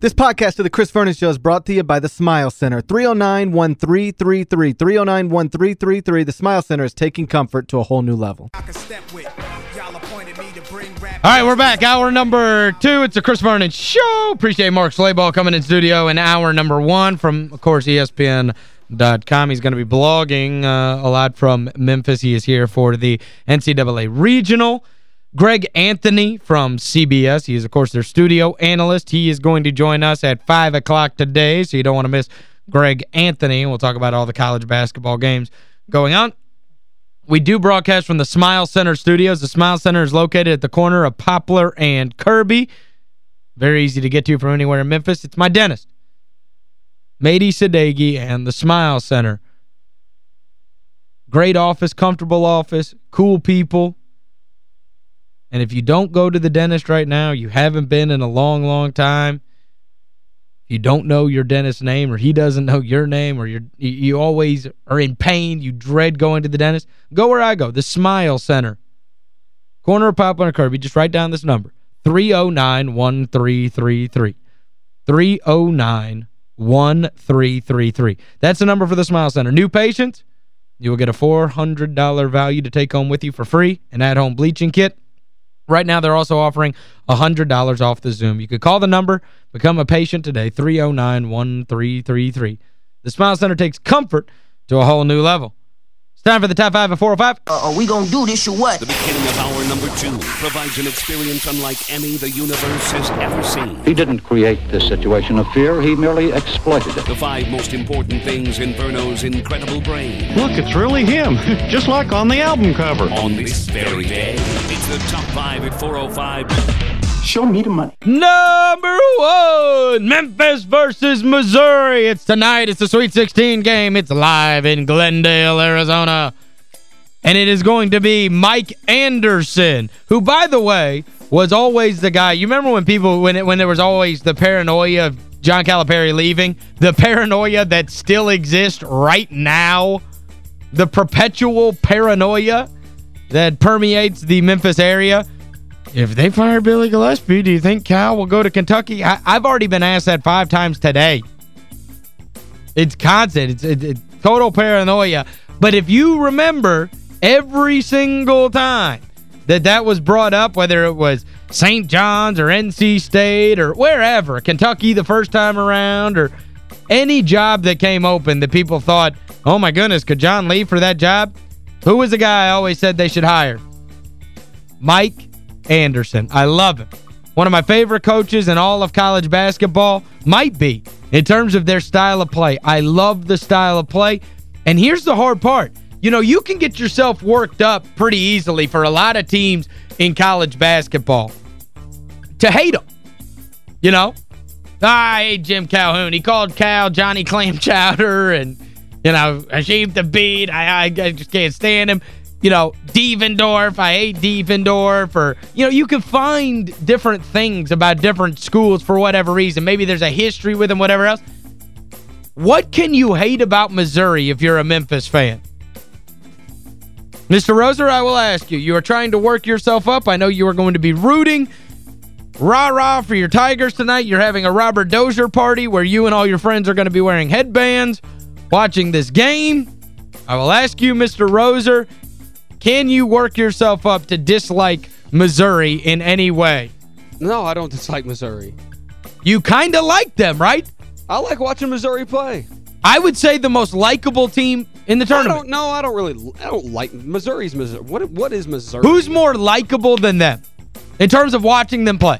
This podcast of the Chris Vernon Show is brought to you by the Smile Center. 309-1333. 309-1333. The Smile Center is taking comfort to a whole new level. All right, we're back. Hour number two. It's the Chris Vernon Show. Appreciate Mark Schlabach coming in studio in hour number one from, of course, ESPN.com. He's going to be blogging uh, a lot from Memphis. He is here for the NCAA Regional. Greg Anthony from CBS. He is, of course, their studio analyst. He is going to join us at 5 o'clock today, so you don't want to miss Greg Anthony. We'll talk about all the college basketball games going on. We do broadcast from the Smile Center studios. The Smile Center is located at the corner of Poplar and Kirby. Very easy to get to from anywhere in Memphis. It's my dentist, Mady Sadeghi, and the Smile Center. Great office, comfortable office, cool people. And if you don't go to the dentist right now, you haven't been in a long, long time, you don't know your dentist's name or he doesn't know your name or you're, you always are in pain, you dread going to the dentist, go where I go, the Smile Center. Corner of Poplar and Kirby, just write down this number, 309-1333. 309-1333. That's the number for the Smile Center. New patients, you will get a $400 value to take home with you for free, an at-home bleaching kit. Right now, they're also offering $100 off the Zoom. You could call the number, become a patient today, 309-1333. The Smile Center takes comfort to a whole new level. It's time for the top five of 405. Uh, are we gonna do this or what? The beginning of hour number two provides an experience unlike any the universe has ever seen. He didn't create this situation of fear, he merely exploited it. The five most important things in Verno's incredible brain. Look, it's really him, just like on the album cover. On this very day, it's the top five at 405. Show me the money. Number one, Memphis versus Missouri. It's tonight. It's the Sweet 16 game. It's live in Glendale, Arizona. And it is going to be Mike Anderson, who, by the way, was always the guy. You remember when people, when it, when there was always the paranoia of John Calipari leaving? The paranoia that still exists right now? The perpetual paranoia that permeates the Memphis area? If they fire Billy Gillispie, do you think Cal will go to Kentucky? I, have already been asked that five times today. It's constant. It's, it, it's total paranoia. But if you remember, every single time that that was brought up, whether it was St. John's or NC State or wherever, Kentucky the first time around or any job that came open that people thought, oh my goodness, could John leave for that job? Who was the guy I always said they should hire? Mike Anderson. I love him. One of my favorite coaches in all of college basketball might be in terms of their style of play. I love the style of play. And here's the hard part. You know, you can get yourself worked up pretty easily for a lot of teams in college basketball to hate them. You know? Ah, I hate Jim Calhoun. He called Cal Johnny Clam Chowder and, you know, achieved the beat. I, I just can't stand him you know, Devendorf, I hate Devendorf, or, you know, you can find different things about different schools for whatever reason. Maybe there's a history with them, whatever else. What can you hate about Missouri if you're a Memphis fan? Mr. Roser, I will ask you. You are trying to work yourself up. I know you are going to be rooting rah-rah for your Tigers tonight. You're having a Robert Dozier party where you and all your friends are going to be wearing headbands, watching this game. I will ask you, Mr. Roser, can you work yourself up to dislike Missouri in any way? No, I don't dislike Missouri. You kind of like them, right? I like watching Missouri play. I would say the most likable team in the tournament. I don't know. I don't really I don't like Missouri's Missouri. What what is Missouri? Who's more likable than them in terms of watching them play?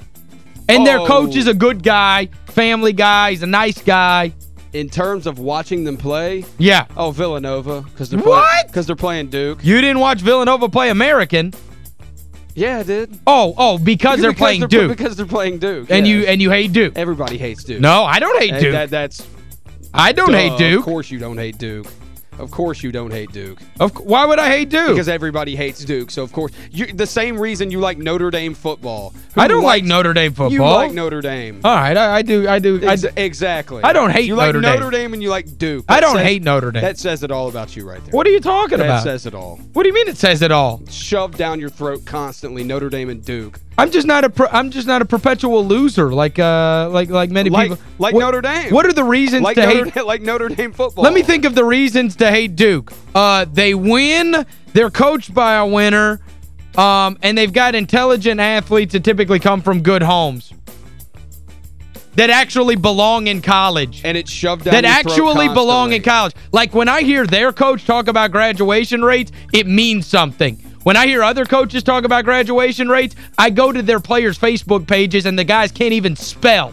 And oh. their coach oh. is a good guy, family guy, he's a nice guy in terms of watching them play, yeah. Oh, Villanova because they're what? Because they're playing Duke. You didn't watch Villanova play American. Yeah, I did. Oh, oh, because they're playing they're, Duke. Because they're playing Duke. And you and you hate Duke. Everybody hates Duke. No, I don't hate Duke. That, that's I don't duh, hate Duke. Of course you don't hate Duke. Of course you don't hate Duke. Of, why would I hate Duke? Because everybody hates Duke. So, of course, you, the same reason you like Notre Dame football. Who I don't like Notre Dame football. You like Notre Dame. All right, I, I do. I do. I, Ex- exactly. I don't hate Notre Dame. you like Notre Dame. Notre Dame and you like Duke. I don't says- hate Notre Dame. That says it all about you right there. what are you talking that about? says it all. what do you mean it says it all? Shoved down your throat constantly, Notre Dame and Duke. I'm just not a I'm just not a perpetual loser like uh like like many Like- people. like What- Notre Dame. What are the reasons Like to Notre, hate like Notre Dame football. Let me think of the reasons to hate Duke. Uh they win, they're coached by a winner, um and they've got intelligent athletes that typically come from good homes. That actually belong in college. And it's shoved down that actually belong in college. Like when I hear their coach talk about graduation rates, it means something. When I hear other coaches talk about graduation rates, I go to their players' Facebook pages and the guys can't even spell.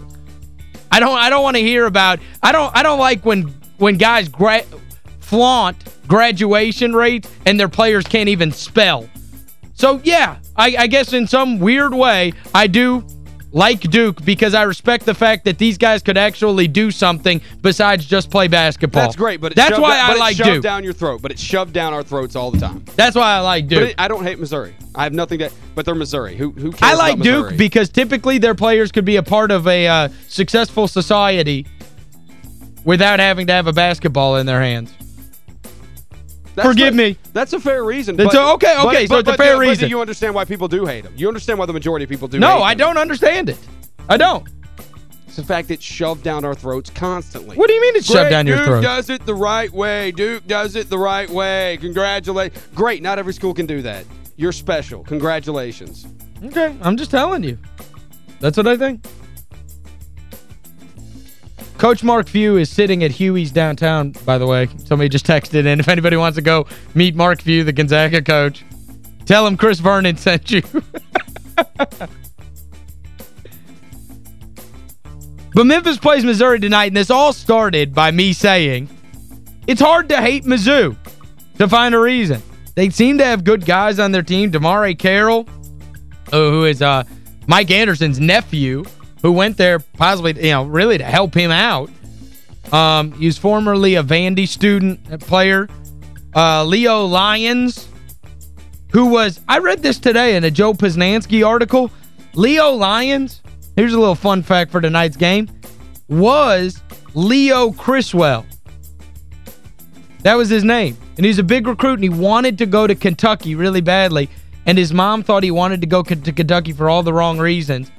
I don't I don't want to hear about I don't I don't like when when guys gra flaunt graduation rates and their players can't even spell. So yeah, I, I guess in some weird way I do like Duke because I respect the fact that these guys could actually do something besides just play basketball. That's great, but it's That's shoved why down, I like Duke. down your throat, but it's shoved down our throats all the time. That's why I like Duke. it, I don't hate Missouri. I have nothing to but they're Missouri. Who who cares I like Duke because typically their players could be a part of a uh, successful society without having to have a basketball in their hands. That's forgive fair- me. That's a fair reason. But- a- okay, but- okay, so but- it's a fair but reason. do you understand why people do hate them? You understand why the majority of people do No, I don't understand it. I don't. It's the fact it's shoved down our throats constantly. What do you mean it's Great, shoved down your Duke throat? does it the right way. Duke does it the right way. Congratulate. Great, not every school can do that. You're special. Congratulations. Okay, I'm just telling you. That's what I think. Coach Mark Few is sitting at Huey's downtown, by the way. Somebody just texted in. If anybody wants to go meet Mark Few, the Gonzaga coach, tell him Chris Vernon sent you. but Memphis plays Missouri tonight, and this all started by me saying, it's hard to hate Mizzou to find a reason. They seem to have good guys on their team. DeMarre Carroll, uh, who is uh, Mike Anderson's nephew, who went there possibly, you know, really to help him out. Um, he was formerly a Vandy student player. Uh, Leo Lyons, who was, I read this today in a Joe Posnanski article. Leo Lyons, here's a little fun fact for tonight's game, was Leo Criswell. That was his name. And he's a big recruit, and he wanted to go to Kentucky really badly. And his mom thought he wanted to go to Kentucky for all the wrong reasons.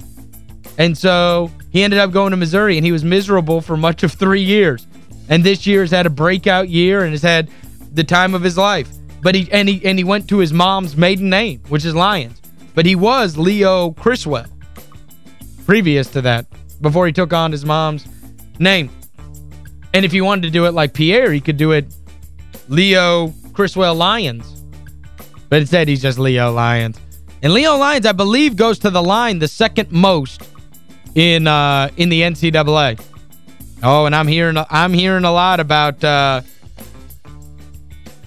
And so he ended up going to Missouri, and he was miserable for much of three years. And this year has had a breakout year and has had the time of his life. But he and he and he went to his mom's maiden name, which is Lyons. But he was Leo Criswell previous to that, before he took on his mom's name. And if he wanted to do it like Pierre, he could do it Leo Criswell Lyons. But instead, he's just Leo Lyons. And Leo Lyons, I believe, goes to the line the second most in uh, in the NCAA. Oh, and I'm hearing I'm hearing a lot about uh,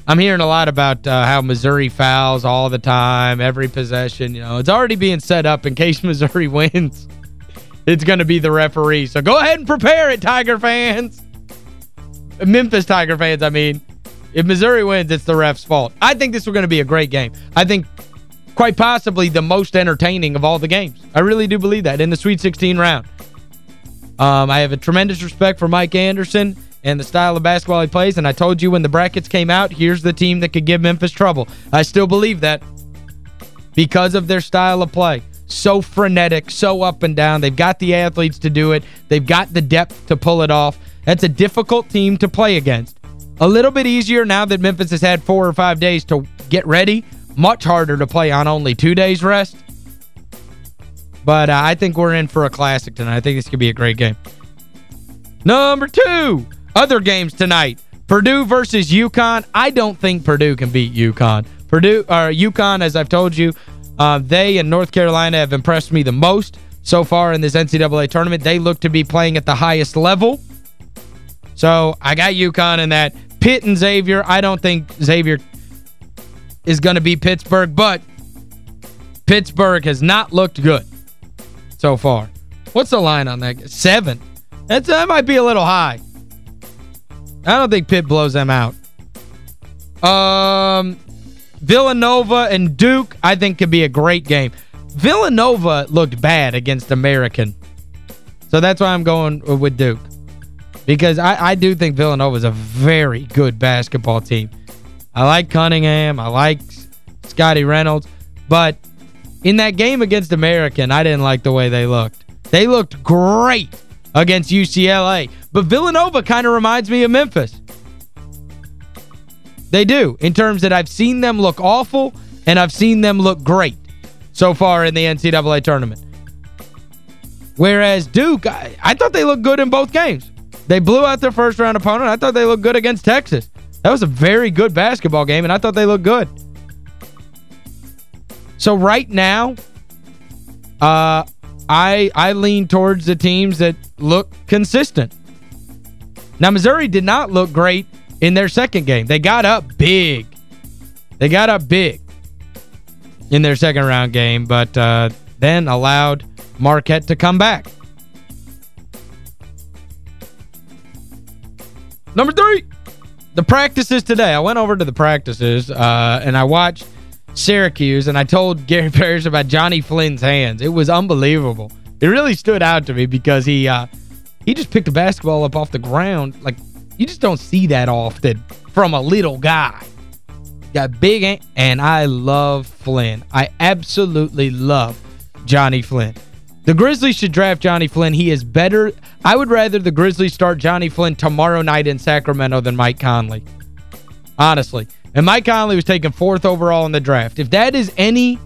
I'm hearing a lot about uh, how Missouri fouls all the time, every possession. You know, it's already being set up in case Missouri wins. It's going to be the referee. So go ahead and prepare it, Tiger fans. Memphis Tiger fans, I mean. If Missouri wins, it's the ref's fault. I think this is going to be a great game. I think quite possibly the most entertaining of all the games. I really do believe that in the Sweet 16 round. Um, I have a tremendous respect for Mike Anderson and the style of basketball he plays, and I told you when the brackets came out, here's the team that could give Memphis trouble. I still believe that because of their style of play. So frenetic, so up and down. They've got the athletes to do it. They've got the depth to pull it off. That's a difficult team to play against. A little bit easier now that Memphis has had four or five days to get ready. Much harder to play on only two days rest. But uh, I think we're in for a classic tonight. I think this could be a great game. Number two, other games tonight. Purdue versus UConn. I don't think Purdue can beat UConn. Purdue or UConn, as I've told you, uh, they and North Carolina have impressed me the most so far in this NCAA tournament. They look to be playing at the highest level. So I got UConn in that. Pitt and Xavier, I don't think Xavier is going to be Pittsburgh, but Pittsburgh has not looked good so far. What's the line on that? Seven. That's, that might be a little high. I don't think Pitt blows them out. Um, Villanova and Duke, I think, could be a great game. Villanova looked bad against American. So that's why I'm going with Duke. Because I, I do think Villanova is a very good basketball team. I like Cunningham. I like Scottie Reynolds. But in that game against American, I didn't like the way they looked. They looked great against UCLA. But Villanova kind of reminds me of Memphis. They do, in terms that I've seen them look awful and I've seen them look great so far in the NCAA tournament. Whereas Duke, I, I thought they looked good in both games. They blew out their first round opponent. I thought they looked good against Texas. That was a very good basketball game, and I thought they looked good. So right now, uh, I I lean towards the teams that look consistent. Now, Missouri did not look great in their second game. They got up big. They got up big in their second round game, but uh, then allowed Marquette to come back. Number three, the practices today. I went over to the practices uh, and I watched Syracuse and I told Gary Parrish about Johnny Flynn's hands. It was unbelievable. It really stood out to me because he uh, he just picked the basketball up off the ground. Like, you just don't see that often from a little guy. Got big, and I love Flynn. I absolutely love Johnny Flynn. The Grizzlies should draft Johnny Flynn. He is better. I would rather the Grizzlies start Johnny Flynn tomorrow night in Sacramento than Mike Conley. Honestly. And Mike Conley was taken fourth overall in the draft. If that is any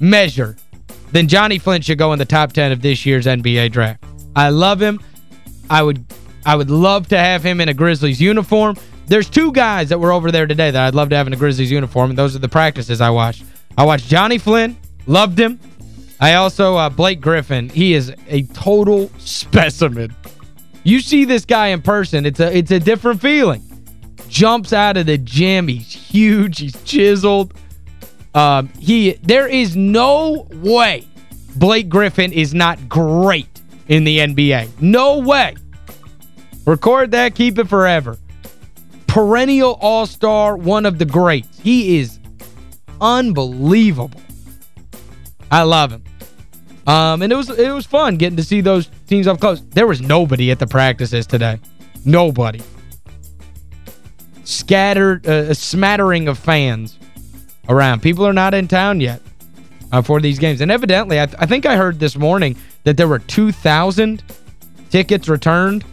measure, then Johnny Flynn should go in the top 10 of this year's NBA draft. I love him. I would I would love to have him in a Grizzlies uniform. There's two guys that were over there today that I'd love to have in a Grizzlies uniform, and those are the practices I watched. I watched Johnny Flynn, loved him. I also, uh, Blake Griffin, he is a total specimen. You see this guy in person, it's a it's a different feeling. Jumps out of the gym, he's huge, he's chiseled. Um, he There is no way Blake Griffin is not great in the NBA. No way. Record that, keep it forever. Perennial all-star, one of the greats. He is unbelievable. I love him. Um, and it was it was fun getting to see those teams up close. There was nobody at the practices today. Nobody. Scattered, uh, a smattering of fans around. People are not in town yet uh, for these games. And evidently, I, th I think I heard this morning that there were 2,000 tickets returned.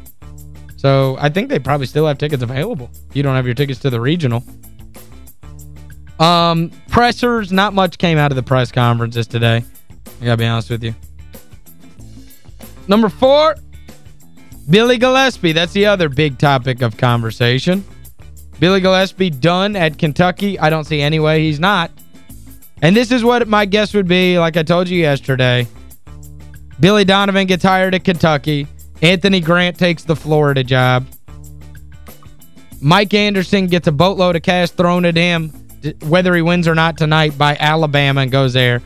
So I think they probably still have tickets available. You don't have your tickets to the regional. Um, pressers, not much came out of the press conferences today. I gotta be honest with you. Number four, Billy Gillispie. That's the other big topic of conversation. Billy Gillispie done at Kentucky. I don't see any way he's not. And this is what my guess would be, like I told you yesterday. Billy Donovan gets hired at Kentucky. Anthony Grant takes the Florida job. Mike Anderson gets a boatload of cash thrown at him, whether he wins or not tonight, by Alabama and goes there.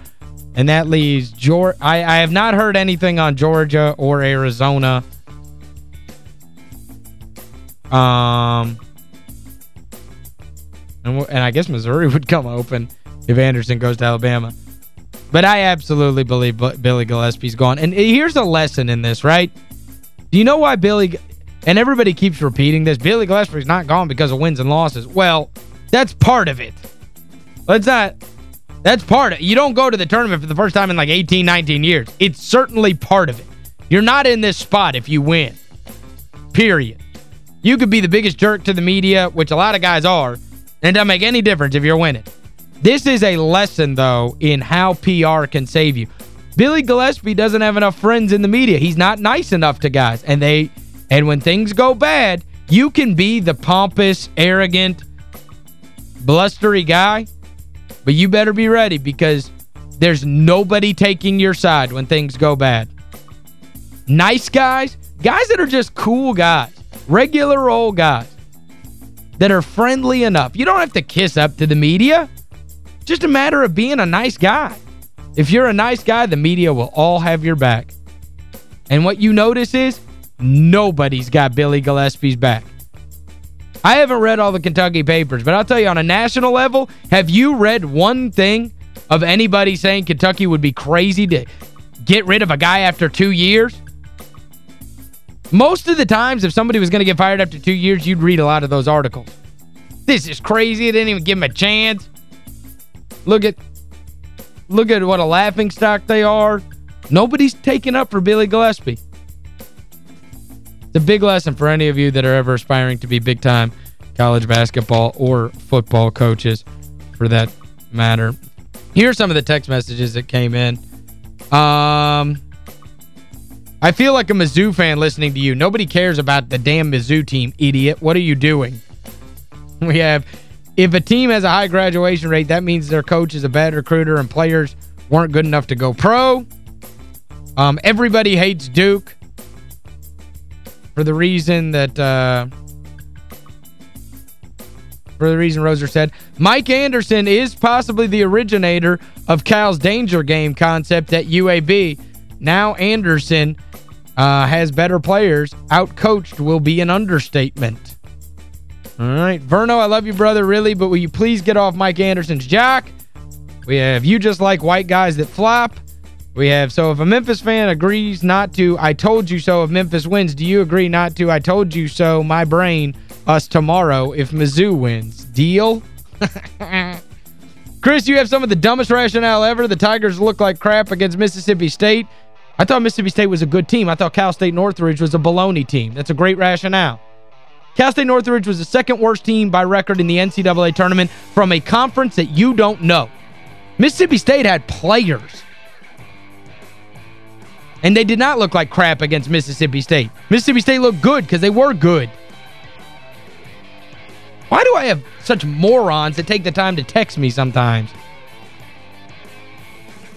And that leaves Georgia. I, I have not heard anything on Georgia or Arizona. Um, and, and I guess Missouri would come open if Anderson goes to Alabama. But I absolutely believe Billy Gillispie's gone. And here's a lesson in this, right? Do you know why Billy... And everybody keeps repeating this. Billy Gillispie's not gone because of wins and losses. Well, that's part of it. Let's not... That's part of it. You don't go to the tournament for the first time in like 18, 19 years. It's certainly part of it. You're not in this spot if you win. Period. You could be the biggest jerk to the media, which a lot of guys are, and it doesn't make any difference if you're winning. This is a lesson, though, in how PR can save you. Billy Gillispie doesn't have enough friends in the media. He's not nice enough to guys. And they and when things go bad, you can be the pompous, arrogant, blustery guy, but you better be ready because there's nobody taking your side when things go bad. Nice guys, guys that are just cool guys, regular old guys that are friendly enough. You don't have to kiss up to the media. Just a matter of being a nice guy. If you're a nice guy, the media will all have your back. And what you notice is nobody's got Billy Gillispie's back. I haven't read all the Kentucky papers, but I'll tell you, on a national level, have you read one thing of anybody saying Kentucky would be crazy to get rid of a guy after two years? Most of the times, if somebody was going to get fired after two years, you'd read a lot of those articles. This is crazy. They didn't even give him a chance. Look at look at what a laughing stock they are. Nobody's taking up for Billy Gillispie. A big lesson for any of you that are ever aspiring to be big-time college basketball or football coaches, for that matter. Here are some of the text messages that came in. Um, I feel like a Mizzou fan listening to you. Nobody cares about the damn Mizzou team, idiot. What are you doing? We have, if a team has a high graduation rate, that means their coach is a bad recruiter and players weren't good enough to go pro. Um, everybody hates Duke for the reason that... Uh, for the reason Roser said. Mike Anderson is possibly the originator of Cal's danger game concept at UAB. Now Anderson uh, has better players. Outcoached will be an understatement. All right. Verno, I love you, brother, really, but will you please get off Mike Anderson's jock? We have you just like white guys that flop. We have, so if a Memphis fan agrees not to, I told you so if Memphis wins, do you agree not to, I told you so, my brain, us tomorrow if Mizzou wins? Deal? Chris, you have some of the dumbest rationale ever. The Tigers look like crap against Mississippi State. I thought Mississippi State was a good team. I thought Cal State Northridge was a baloney team. That's a great rationale. Cal State Northridge was the second worst team by record in the NCAA tournament from a conference that you don't know. Mississippi State had players. And they did not look like crap against Mississippi State. Mississippi State looked good because they were good. Why do I have such morons that take the time to text me sometimes?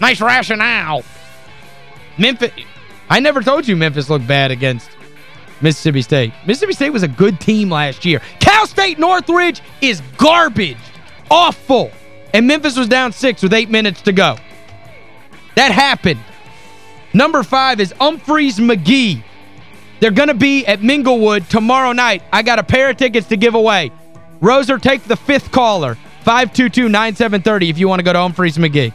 Nice rationale. Memphis I never told you Memphis looked bad against Mississippi State. Mississippi State was a good team last year. Cal State Northridge is garbage. Awful. And Memphis was down six with eight minutes to go. That happened. Number five is Umphrey's McGee. They're going to be at Minglewood tomorrow night. I got a pair of tickets to give away. Roser, take the fifth caller, 522-9730 if you want to go to Umphrey's McGee.